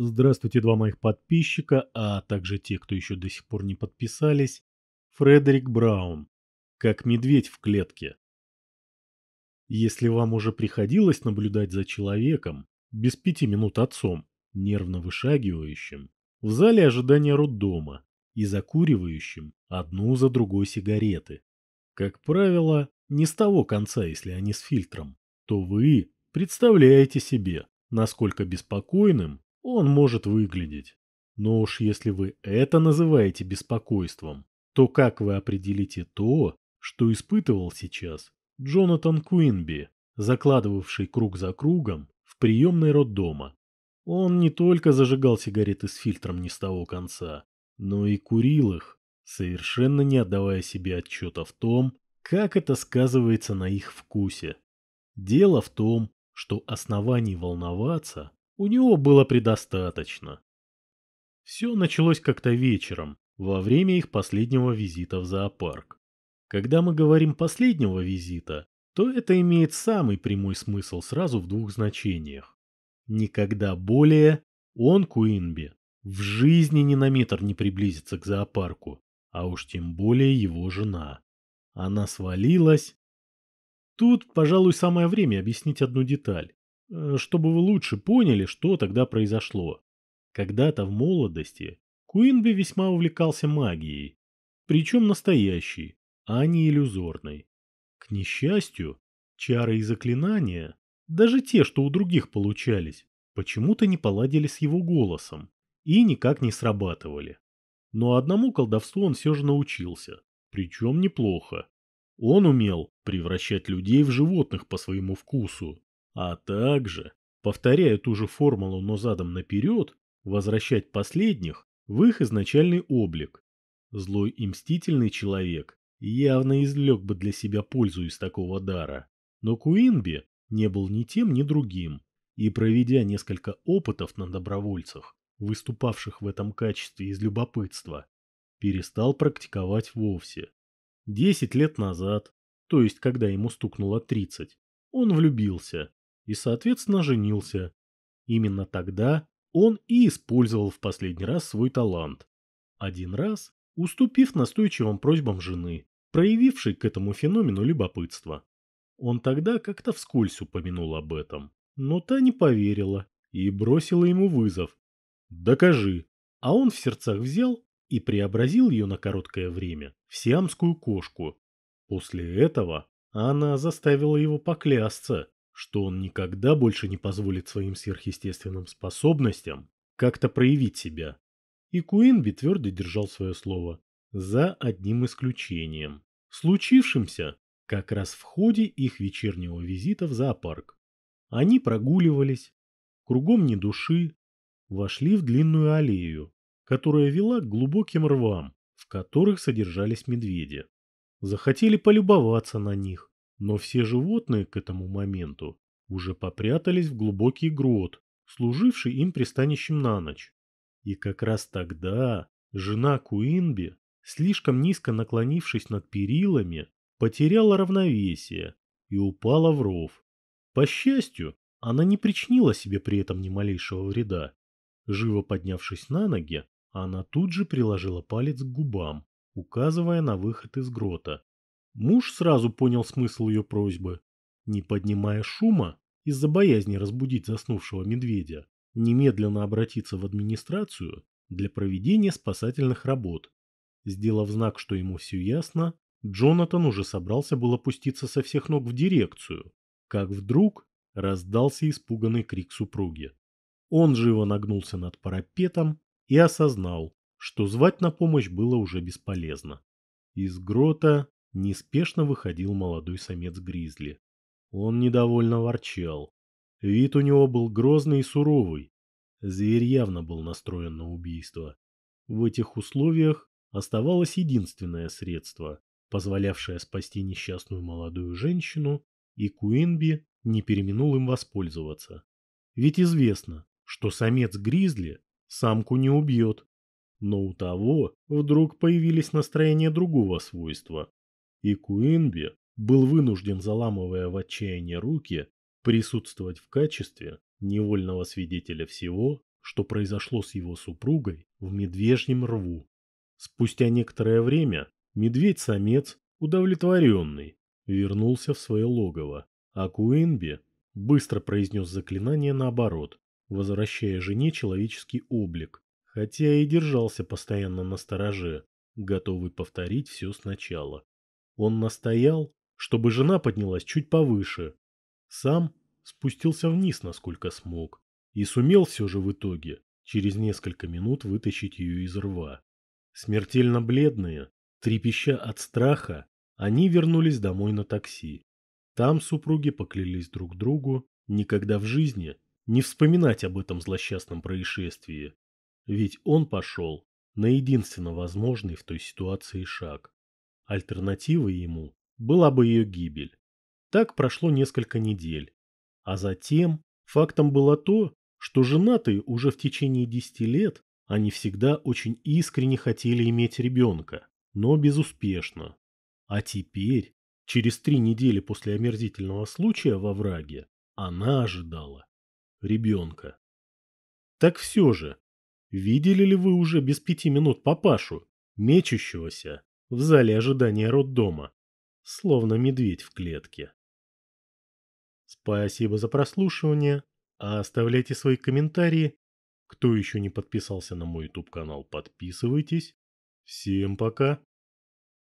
Здравствуйте, два моих подписчика, а также те, кто еще до сих пор не подписались. Фредерик Браун. Как медведь в клетке. Если вам уже приходилось наблюдать за человеком, без пяти минут отцом, нервно вышагивающим, в зале ожидания роддома и закуривающим одну за другой сигареты, как правило, не с того конца, если они с фильтром, то вы представляете себе, насколько беспокойным он может выглядеть. Но уж если вы это называете беспокойством, то как вы определите то, что испытывал сейчас Джонатан Куинби, закладывавший круг за кругом в приемной роддома? Он не только зажигал сигареты с фильтром не с того конца, но и курил их, совершенно не отдавая себе отчета в том, как это сказывается на их вкусе. Дело в том, что оснований волноваться у него было предостаточно. Все началось как-то вечером, во время их последнего визита в зоопарк. Когда мы говорим «последнего визита», то это имеет самый прямой смысл сразу в двух значениях. Никогда более он, Куинби, в жизни ни на метр не приблизится к зоопарку, а уж тем более его жена. Она свалилась. Тут, пожалуй, самое время объяснить одну деталь. Э, чтобы вы лучше поняли, что тогда произошло. Когда-то в молодости Куинби весьма увлекался магией, причем настоящей, а не иллюзорной. К несчастью, чары и заклинания, даже те, что у других получались, почему-то не поладили с его голосом и никак не срабатывали. Но одному колдовству он все же научился, причем неплохо. Он умел превращать людей в животных по своему вкусу, а также, повторяя ту же формулу, но задом наперед, возвращать последних в их изначальный облик. Злой и мстительный человек явно извлек бы для себя пользу из такого дара. Но Куинби не был ни тем, ни другим, и проведя несколько опытов на добровольцах, выступавших в этом качестве из любопытства, перестал практиковать вовсе. Десять лет назад, то есть когда ему стукнуло тридцать, он влюбился и, соответственно, женился. Именно тогда он и использовал в последний раз свой талант. Один раз, уступив настойчивым просьбам жены, проявившей к этому феномену любопытство. Он тогда как-то вскользь упомянул об этом, но та не поверила и бросила ему вызов. «Докажи». А он в сердцах взял и преобразил ее на короткое время в сиамскую кошку. После этого она заставила его поклясться, что он никогда больше не позволит своим сверхъестественным способностям как-то проявить себя. И Куинби твердо держал свое слово, за одним исключением, случившимся как раз в ходе их вечернего визита в зоопарк. Они прогуливались, кругом ни души, вошли в длинную аллею, которая вела к глубоким рвам, в которых содержались медведи. Захотели полюбоваться на них, но все животные к этому моменту уже попрятались в глубокий грот, служивший им пристанищем на ночь. И как раз тогда жена Куинби, слишком низко наклонившись над перилами, потеряла равновесие и упала в ров. По счастью, она не причинила себе при этом ни малейшего вреда. Живо поднявшись на ноги, она тут же приложила палец к губам, указывая на выход из грота. Муж сразу понял смысл ее просьбы. Не поднимая шума, из-за боязни разбудить заснувшего медведя, немедленно обратиться в администрацию для проведения спасательных работ. Сделав знак, что ему все ясно, Джонатан уже собрался был опуститься со всех ног в дирекцию, как вдруг раздался испуганный крик супруги. Он живо нагнулся над парапетом и осознал, что звать на помощь было уже бесполезно. Из грота неспешно выходил молодой самец гризли. Он недовольно ворчал. Вид у него был грозный и суровый. Зверь явно был настроен на убийство. В этих условиях оставалось единственное средство, позволявшее спасти несчастную молодую женщину, и Куинби не переминул им воспользоваться. Ведь известно, что самец гризли самку не убьет. Но у того вдруг появились настроения другого свойства, и Куинби был вынужден, заламывая в отчаянии руки, присутствовать в качестве невольного свидетеля всего, что произошло с его супругой в медвежьем рву. Спустя некоторое время медведь-самец, удовлетворенный, вернулся в свое логово, а Куинби быстро произнес заклинание наоборот, возвращая жене человеческий облик, хотя и держался постоянно на стороже, готовый повторить все сначала. Он настоял, чтобы жена поднялась чуть повыше. Сам спустился вниз, насколько смог, и сумел все же в итоге через несколько минут вытащить ее из рва. Смертельно бледные, трепеща от страха, они вернулись домой на такси. Там супруги поклялись друг другу никогда в жизни не вспоминать об этом злосчастном происшествии. Ведь он пошел на единственно возможный в той ситуации шаг. Альтернативой ему была бы ее гибель. Так прошло несколько недель. А затем фактом было то, что женатые уже в течение десяти лет они всегда очень искренне хотели иметь ребенка, но безуспешно. А теперь, через три недели после омерзительного случая во враге, она ожидала ребенка. Так все же, видели ли вы уже без пяти минут папашу, мечущегося в зале ожидания роддома, словно медведь в клетке? Спасибо за прослушивание. Оставляйте свои комментарии. Кто еще не подписался на мой YouTube канал, подписывайтесь. Всем пока.